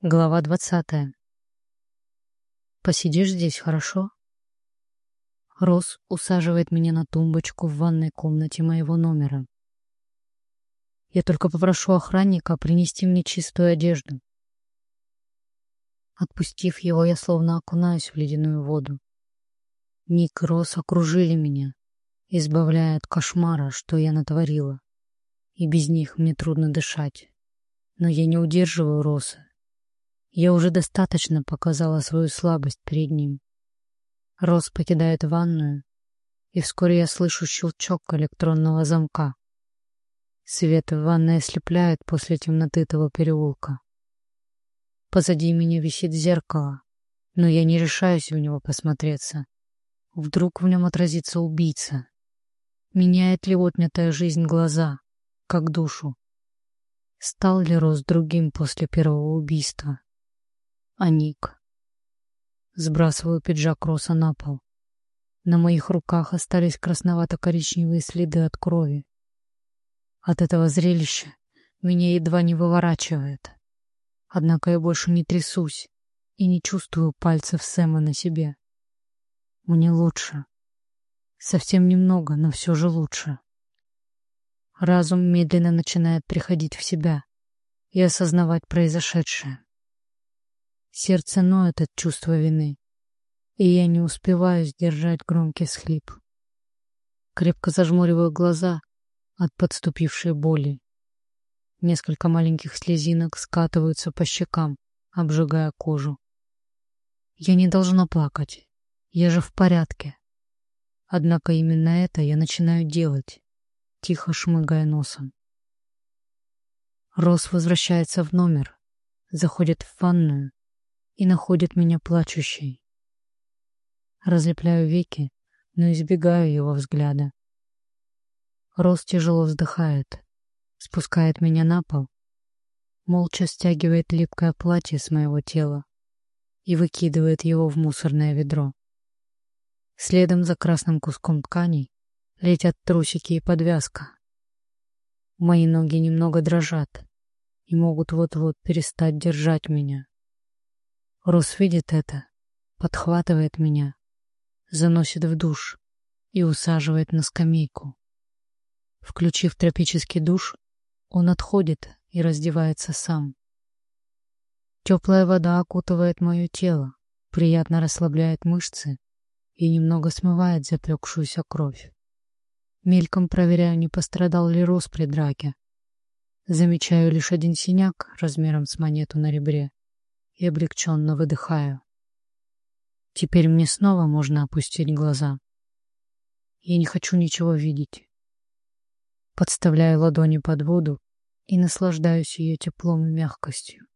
Глава двадцатая. «Посидишь здесь, хорошо?» Рос усаживает меня на тумбочку в ванной комнате моего номера. Я только попрошу охранника принести мне чистую одежду. Отпустив его, я словно окунаюсь в ледяную воду. Ник и Рос окружили меня, избавляя от кошмара, что я натворила. И без них мне трудно дышать. Но я не удерживаю Роса я уже достаточно показала свою слабость перед ним. Рос покидает ванную, и вскоре я слышу щелчок электронного замка. Свет в ванной ослепляет после темноты этого переулка. Позади меня висит зеркало, но я не решаюсь в него посмотреться. Вдруг в нем отразится убийца. Меняет ли отнятая жизнь глаза, как душу? Стал ли Рос другим после первого убийства? А Ник. Сбрасываю пиджак Роса на пол. На моих руках остались красновато-коричневые следы от крови. От этого зрелища меня едва не выворачивает. Однако я больше не трясусь и не чувствую пальцев Сэма на себе. Мне лучше. Совсем немного, но все же лучше. Разум медленно начинает приходить в себя и осознавать произошедшее. Сердце ноет от чувства вины, и я не успеваю сдержать громкий схлип. Крепко зажмуриваю глаза от подступившей боли. Несколько маленьких слезинок скатываются по щекам, обжигая кожу. Я не должна плакать. Я же в порядке. Однако именно это я начинаю делать, тихо шмыгая носом. Рос возвращается в номер, заходит в ванную и находит меня плачущей. Разлепляю веки, но избегаю его взгляда. Рос тяжело вздыхает, спускает меня на пол, молча стягивает липкое платье с моего тела и выкидывает его в мусорное ведро. Следом за красным куском ткани летят трусики и подвязка. Мои ноги немного дрожат и могут вот-вот перестать держать меня. Рус видит это, подхватывает меня, заносит в душ и усаживает на скамейку. Включив тропический душ, он отходит и раздевается сам. Теплая вода окутывает мое тело, приятно расслабляет мышцы и немного смывает запекшуюся кровь. Мельком проверяю, не пострадал ли Рос при драке. Замечаю лишь один синяк размером с монету на ребре и облегченно выдыхаю. Теперь мне снова можно опустить глаза. Я не хочу ничего видеть. Подставляю ладони под воду и наслаждаюсь ее теплом и мягкостью,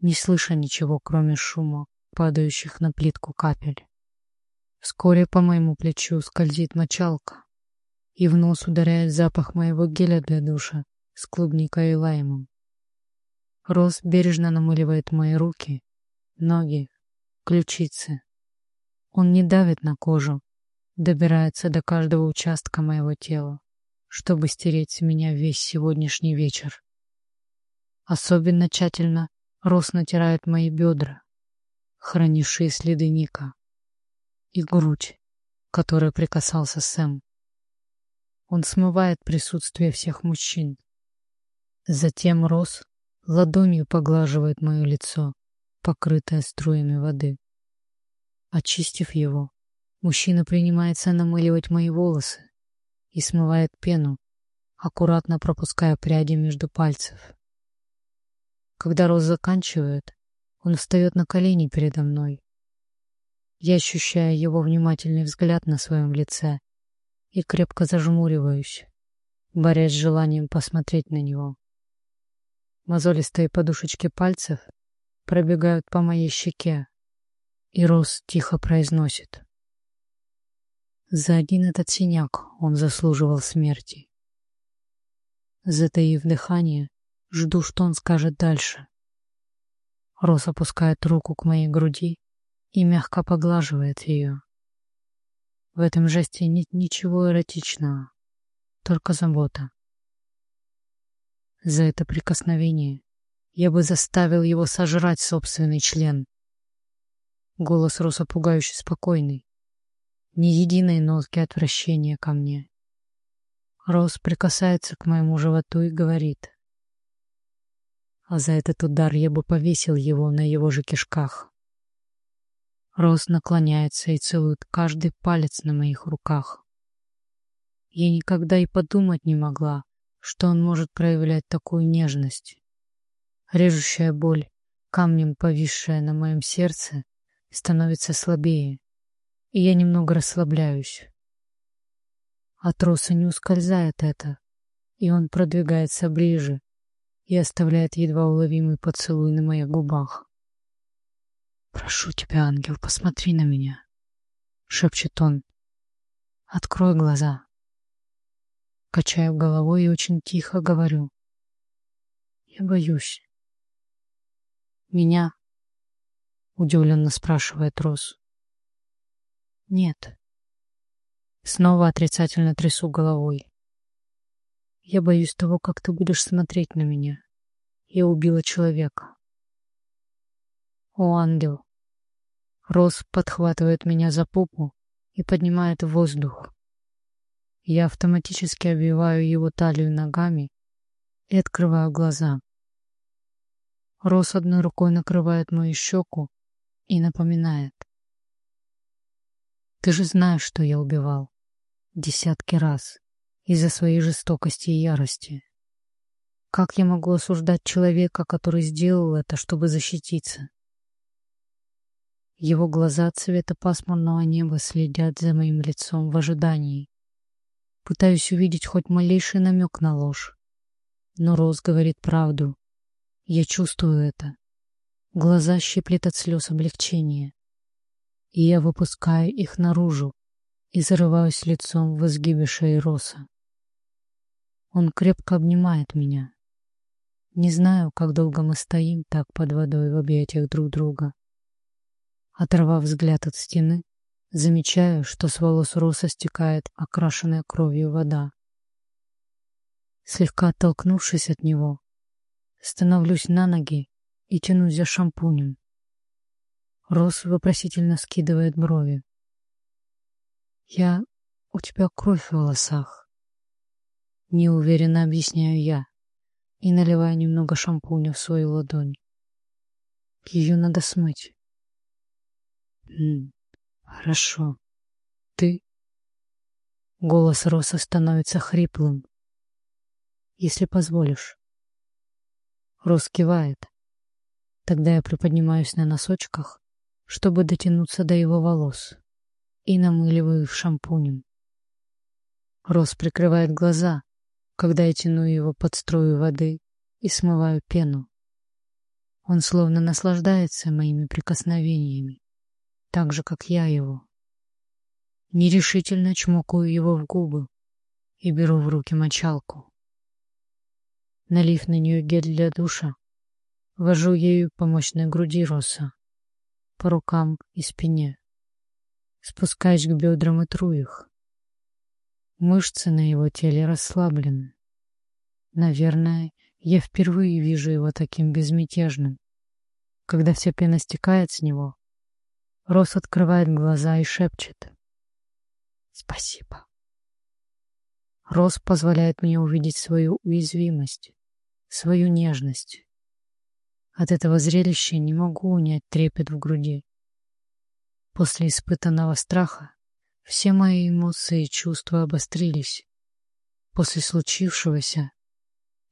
не слыша ничего, кроме шума, падающих на плитку капель. Вскоре по моему плечу скользит мочалка, и в нос ударяет запах моего геля для душа с клубникой и лаймом. Рос бережно намыливает мои руки, ноги, ключицы. Он не давит на кожу, добирается до каждого участка моего тела, чтобы стереть с меня весь сегодняшний вечер. Особенно тщательно Рос натирает мои бедра, хранившие следы Ника, и грудь, которой прикасался Сэм. Он смывает присутствие всех мужчин. Затем Рос ладонью поглаживает мое лицо, покрытое струями воды. Очистив его, мужчина принимается намыливать мои волосы и смывает пену, аккуратно пропуская пряди между пальцев. Когда Роз заканчивает, он встает на колени передо мной. Я ощущаю его внимательный взгляд на своем лице и крепко зажмуриваюсь, борясь с желанием посмотреть на него. Мозолистые подушечки пальцев пробегают по моей щеке, и Рос тихо произносит. За один этот синяк он заслуживал смерти. Затаив дыхание, жду, что он скажет дальше. Рос опускает руку к моей груди и мягко поглаживает ее. В этом жесте нет ничего эротичного, только забота. За это прикосновение я бы заставил его сожрать собственный член. Голос Роса пугающе спокойный. Ни единой нотки отвращения ко мне. Рос прикасается к моему животу и говорит. А за этот удар я бы повесил его на его же кишках. Рос наклоняется и целует каждый палец на моих руках. Я никогда и подумать не могла, что он может проявлять такую нежность. Режущая боль, камнем повисшая на моем сердце, становится слабее, и я немного расслабляюсь. От Роса не ускользает это, и он продвигается ближе и оставляет едва уловимый поцелуй на моих губах. «Прошу тебя, ангел, посмотри на меня», — шепчет он. «Открой глаза». Качаю головой и очень тихо говорю. «Я боюсь». «Меня?» — удивленно спрашивает Рос. «Нет». Снова отрицательно трясу головой. Я боюсь того, как ты будешь смотреть на меня. Я убила человека. О, ангел. Рос подхватывает меня за попу и поднимает в воздух. Я автоматически обвиваю его талию ногами и открываю глаза. Рос одной рукой накрывает мою щеку и напоминает. Ты же знаешь, что я убивал десятки раз из-за своей жестокости и ярости. Как я могу осуждать человека, который сделал это, чтобы защититься? Его глаза цвета пасмурного неба следят за моим лицом в ожидании. Пытаюсь увидеть хоть малейший намек на ложь. Но Роз говорит правду. Я чувствую это. Глаза щиплет от слез облегчения. И я выпускаю их наружу, и зарываюсь лицом в изгибе шеи Роса. Он крепко обнимает меня. Не знаю, как долго мы стоим так под водой в объятиях друг друга. Оторвав взгляд от стены, замечаю, что с волос Роса стекает окрашенная кровью вода. Слегка оттолкнувшись от него, становлюсь на ноги и тянусь за шампунем. Рос вопросительно скидывает брови. Я... У тебя кровь в волосах. Неуверенно объясняю я и наливаю немного шампуня в свою ладонь. Ее надо смыть. Хорошо. Ты... Голос Роса становится хриплым. Если позволишь. Рос кивает. Тогда я приподнимаюсь на носочках, чтобы дотянуться до его волос и намыливаю их шампунем. Рос прикрывает глаза, когда я тяну его под струю воды и смываю пену. Он словно наслаждается моими прикосновениями, так же, как я его. Нерешительно чмокаю его в губы и беру в руки мочалку. Налив на нее гель для душа, вожу ею по мощной груди Роса, по рукам и спине. Спускаюсь к бедрам и тру их. Мышцы на его теле расслаблены. Наверное, я впервые вижу его таким безмятежным. Когда вся пена стекает с него, Рос открывает глаза и шепчет. «Спасибо». Рос позволяет мне увидеть свою уязвимость, свою нежность. От этого зрелища не могу унять трепет в груди. После испытанного страха все мои эмоции и чувства обострились. После случившегося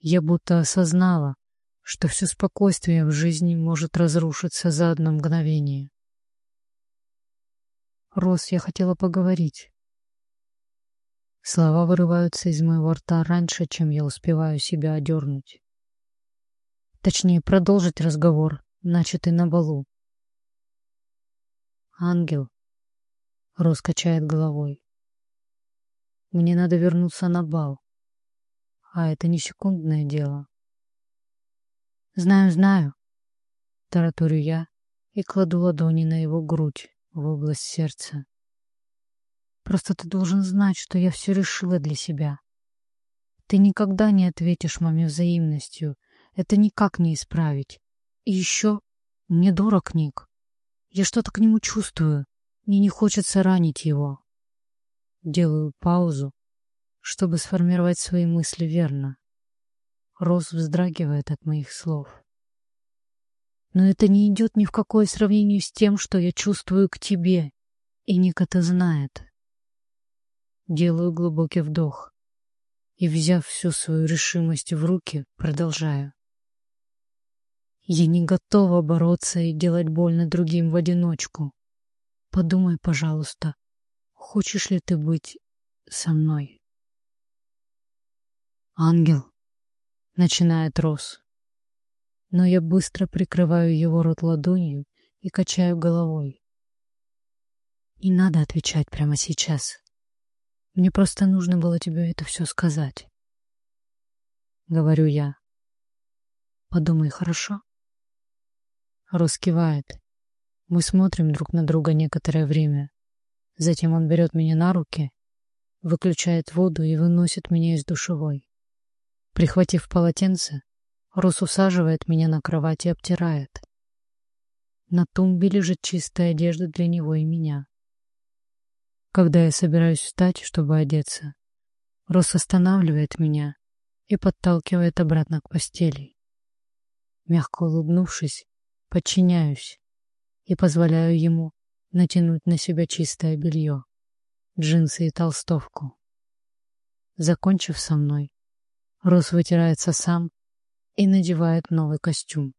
я будто осознала, что все спокойствие в жизни может разрушиться за одно мгновение. Рос, я хотела поговорить. Слова вырываются из моего рта раньше, чем я успеваю себя одернуть. Точнее, продолжить разговор, начатый на балу. Ангел. Рос качает головой. Мне надо вернуться на бал. А это не секундное дело. Знаю, знаю. Тараторю я и кладу ладони на его грудь в область сердца. Просто ты должен знать, что я все решила для себя. Ты никогда не ответишь маме взаимностью, Это никак не исправить. И еще мне дорог Ник. Я что-то к нему чувствую. Мне не хочется ранить его. Делаю паузу, чтобы сформировать свои мысли верно. Роз вздрагивает от моих слов. Но это не идет ни в какое сравнение с тем, что я чувствую к тебе, и Ник это знает. Делаю глубокий вдох и, взяв всю свою решимость в руки, продолжаю. Я не готова бороться и делать больно другим в одиночку. Подумай, пожалуйста, хочешь ли ты быть со мной? Ангел, начинает Рос. Но я быстро прикрываю его рот ладонью и качаю головой. Не надо отвечать прямо сейчас. Мне просто нужно было тебе это все сказать. Говорю я. Подумай, хорошо? Рос кивает. Мы смотрим друг на друга некоторое время. Затем он берет меня на руки, выключает воду и выносит меня из душевой. Прихватив полотенце, Рус усаживает меня на кровать и обтирает. На тумбе лежит чистая одежда для него и меня. Когда я собираюсь встать, чтобы одеться, Рос останавливает меня и подталкивает обратно к постели. Мягко улыбнувшись, подчиняюсь и позволяю ему натянуть на себя чистое белье, джинсы и толстовку. Закончив со мной, Рос вытирается сам и надевает новый костюм.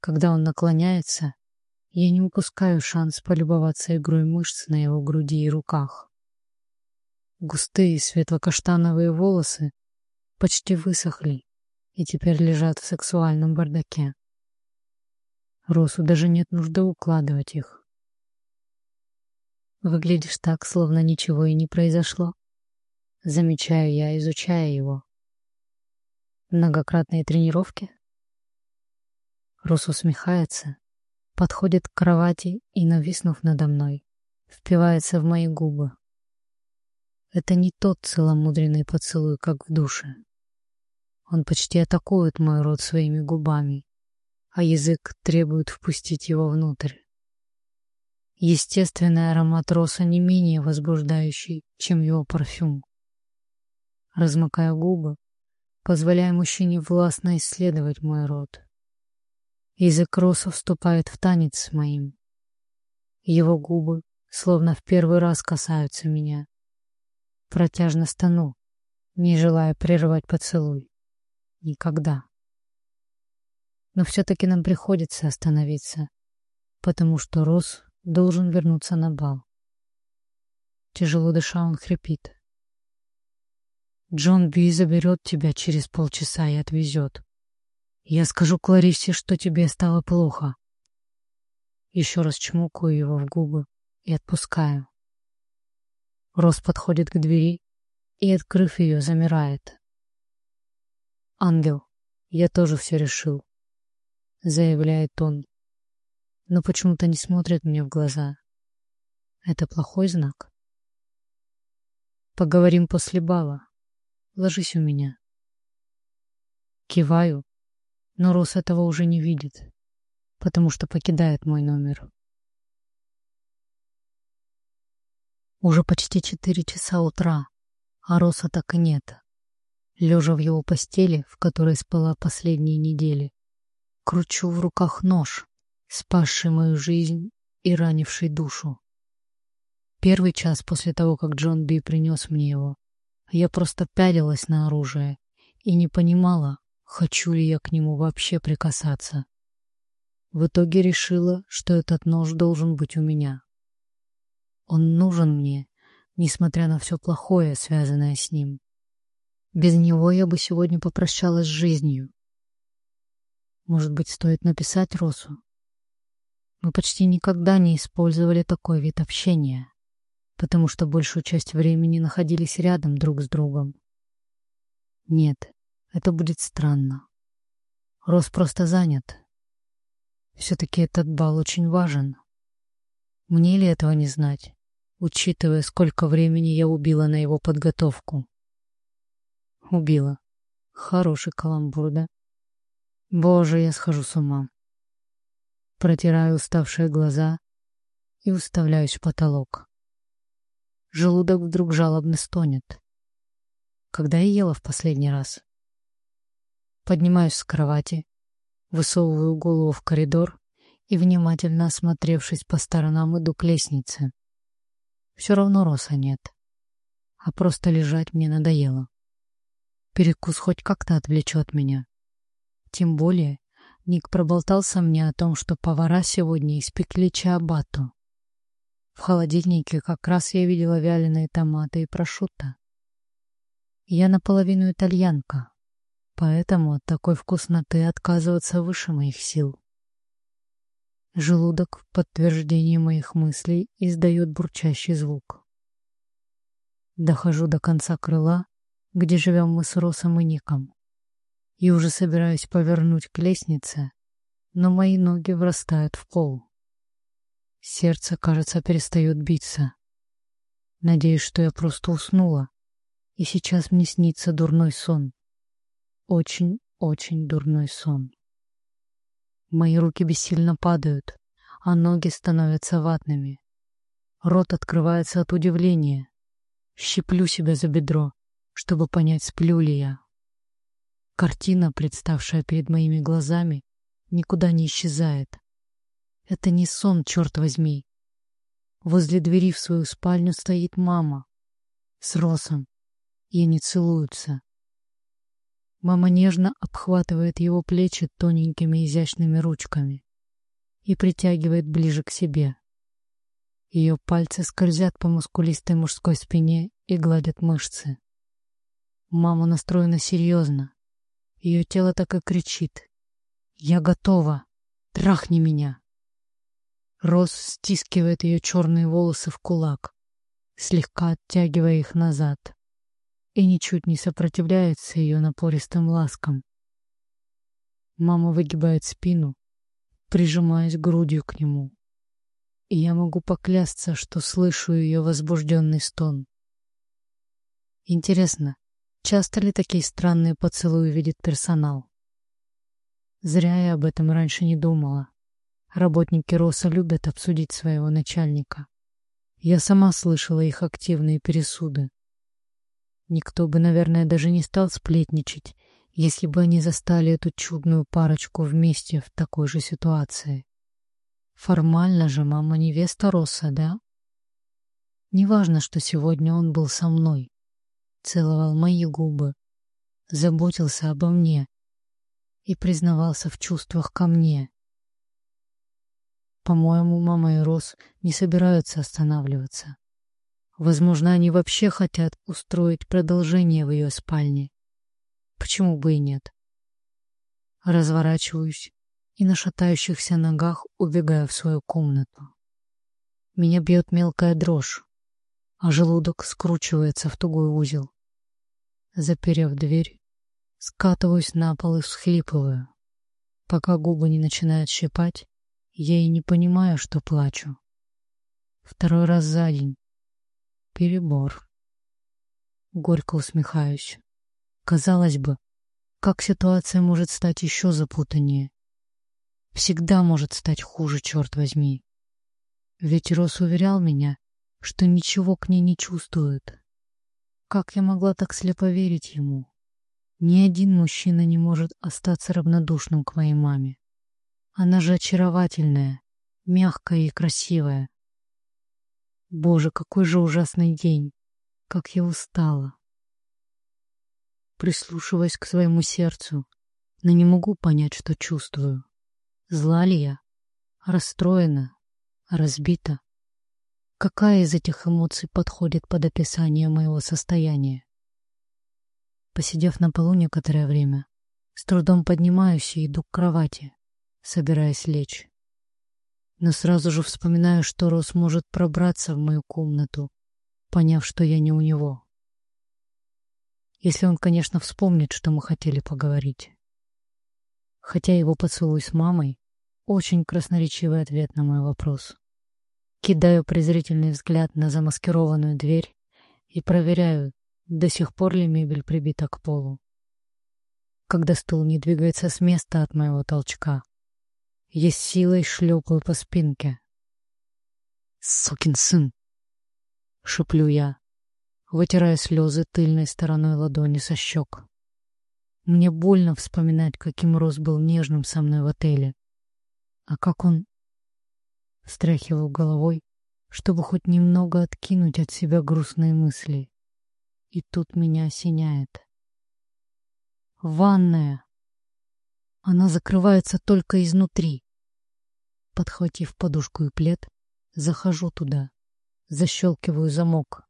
Когда он наклоняется, я не упускаю шанс полюбоваться игрой мышц на его груди и руках. Густые светло-каштановые волосы почти высохли и теперь лежат в сексуальном бардаке. Росу даже нет нужды укладывать их. Выглядишь так, словно ничего и не произошло. Замечаю я, изучая его. Многократные тренировки? Рос усмехается, подходит к кровати и, нависнув надо мной, впивается в мои губы. Это не тот целомудренный поцелуй, как в душе. Он почти атакует мой рот своими губами, а язык требует впустить его внутрь. Естественный аромат роса не менее возбуждающий, чем его парфюм. Размыкая губы, позволяя мужчине властно исследовать мой рот. Язык Роса вступает в танец с моим. Его губы словно в первый раз касаются меня. Протяжно стану, не желая прерывать поцелуй. Никогда. Но все-таки нам приходится остановиться, потому что Рос должен вернуться на бал. Тяжело дыша, он хрипит. Джон Би заберет тебя через полчаса и отвезет. Я скажу Кларисе, что тебе стало плохо. Еще раз чмокаю его в губы и отпускаю. Рос подходит к двери и, открыв ее, замирает. «Ангел, я тоже все решил», — заявляет он, но почему-то не смотрит мне в глаза. Это плохой знак. Поговорим после бала. Ложись у меня. Киваю, но Рос этого уже не видит, потому что покидает мой номер. Уже почти четыре часа утра, а Роса так и нет. Лежа в его постели, в которой спала последние недели, кручу в руках нож, спасший мою жизнь и ранивший душу. Первый час после того, как Джон Би принес мне его, я просто пялилась на оружие и не понимала, хочу ли я к нему вообще прикасаться. В итоге решила, что этот нож должен быть у меня. Он нужен мне, несмотря на все плохое, связанное с ним. Без него я бы сегодня попрощалась с жизнью. Может быть, стоит написать Росу? Мы почти никогда не использовали такой вид общения потому что большую часть времени находились рядом друг с другом. Нет, это будет странно. Рос просто занят. Все-таки этот бал очень важен. Мне ли этого не знать, учитывая, сколько времени я убила на его подготовку? Убила. Хороший каламбур, да? Боже, я схожу с ума. Протираю уставшие глаза и уставляюсь в потолок. Желудок вдруг жалобно стонет. Когда я ела в последний раз? Поднимаюсь с кровати, высовываю голову в коридор и, внимательно осмотревшись по сторонам, иду к лестнице. Все равно роса нет, а просто лежать мне надоело. Перекус хоть как-то отвлечет меня. Тем более, Ник проболтался мне о том, что повара сегодня испекли чиабату. В холодильнике как раз я видела вяленые томаты и прошутто. Я наполовину итальянка, поэтому от такой вкусноты отказываться выше моих сил. Желудок в подтверждение моих мыслей издает бурчащий звук. Дохожу до конца крыла, где живем мы с Росом и Ником, и уже собираюсь повернуть к лестнице, но мои ноги врастают в пол. Сердце, кажется, перестает биться. Надеюсь, что я просто уснула, и сейчас мне снится дурной сон. Очень-очень дурной сон. Мои руки бессильно падают, а ноги становятся ватными. Рот открывается от удивления. Щиплю себя за бедро, чтобы понять, сплю ли я. Картина, представшая перед моими глазами, никуда не исчезает. Это не сон, черт возьми. Возле двери в свою спальню стоит мама с Росом, и они целуются. Мама нежно обхватывает его плечи тоненькими изящными ручками и притягивает ближе к себе. Ее пальцы скользят по мускулистой мужской спине и гладят мышцы. Мама настроена серьезно. Ее тело так и кричит. «Я готова! Трахни меня!» Рос стискивает ее черные волосы в кулак, слегка оттягивая их назад, и ничуть не сопротивляется ее напористым ласкам. Мама выгибает спину, прижимаясь грудью к нему, и я могу поклясться, что слышу ее возбужденный стон. Интересно, часто ли такие странные поцелуи видит персонал? Зря я об этом раньше не думала. Работники РОСа любят обсудить своего начальника. Я сама слышала их активные пересуды. Никто бы, наверное, даже не стал сплетничать, если бы они застали эту чудную парочку вместе в такой же ситуации. Формально же мама невеста Роса, да? Неважно, что сегодня он был со мной, целовал мои губы, заботился обо мне и признавался в чувствах ко мне. По-моему, мама и Рос не собираются останавливаться. Возможно, они вообще хотят устроить продолжение в ее спальне. Почему бы и нет? Разворачиваюсь и на шатающихся ногах убегаю в свою комнату. Меня бьет мелкая дрожь, а желудок скручивается в тугой узел. Заперев дверь, скатываюсь на пол и всхлипываю, пока губы не начинают щипать, я и не понимаю, что плачу. Второй раз за день. Перебор. Горько усмехаюсь. Казалось бы, как ситуация может стать еще запутаннее? Всегда может стать хуже, черт возьми. Ведь Рос уверял меня, что ничего к ней не чувствует. Как я могла так слепо верить ему? Ни один мужчина не может остаться равнодушным к моей маме. Она же очаровательная, мягкая и красивая. Боже, какой же ужасный день! Как я устала! Прислушиваясь к своему сердцу, но не могу понять, что чувствую. Зла ли я? Расстроена? Разбита? Какая из этих эмоций подходит под описание моего состояния? Посидев на полу некоторое время, с трудом поднимаюсь и иду к кровати собираясь лечь. Но сразу же вспоминаю, что Рос может пробраться в мою комнату, поняв, что я не у него. Если он, конечно, вспомнит, что мы хотели поговорить. Хотя его поцелуй с мамой — очень красноречивый ответ на мой вопрос. Кидаю презрительный взгляд на замаскированную дверь и проверяю, до сих пор ли мебель прибита к полу. когда стул не двигается с места от моего толчка. Я силой шлепаю по спинке. «Сукин сын!» — шеплю я, вытирая слезы тыльной стороной ладони со щек. Мне больно вспоминать, каким Рос был нежным со мной в отеле. А как он... Встряхиваю головой, чтобы хоть немного откинуть от себя грустные мысли. И тут меня осеняет. Ванная. Она закрывается только изнутри. Подхватив подушку и плед, захожу туда, защелкиваю замок,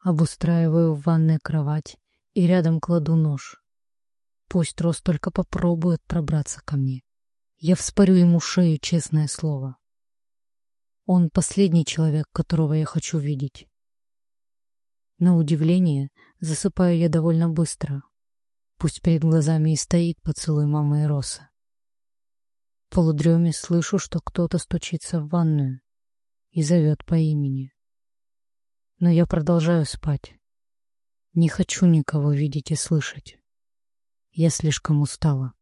обустраиваю в ванной кровать и рядом кладу нож. Пусть Рос только попробует пробраться ко мне. Я вспорю ему шею, честное слово. Он последний человек, которого я хочу видеть. На удивление, засыпаю я довольно быстро. Пусть перед глазами и стоит поцелуй мамы и Роса. В полудреме слышу, что кто-то стучится в ванную и зовет по имени. Но я продолжаю спать. Не хочу никого видеть и слышать. Я слишком устала.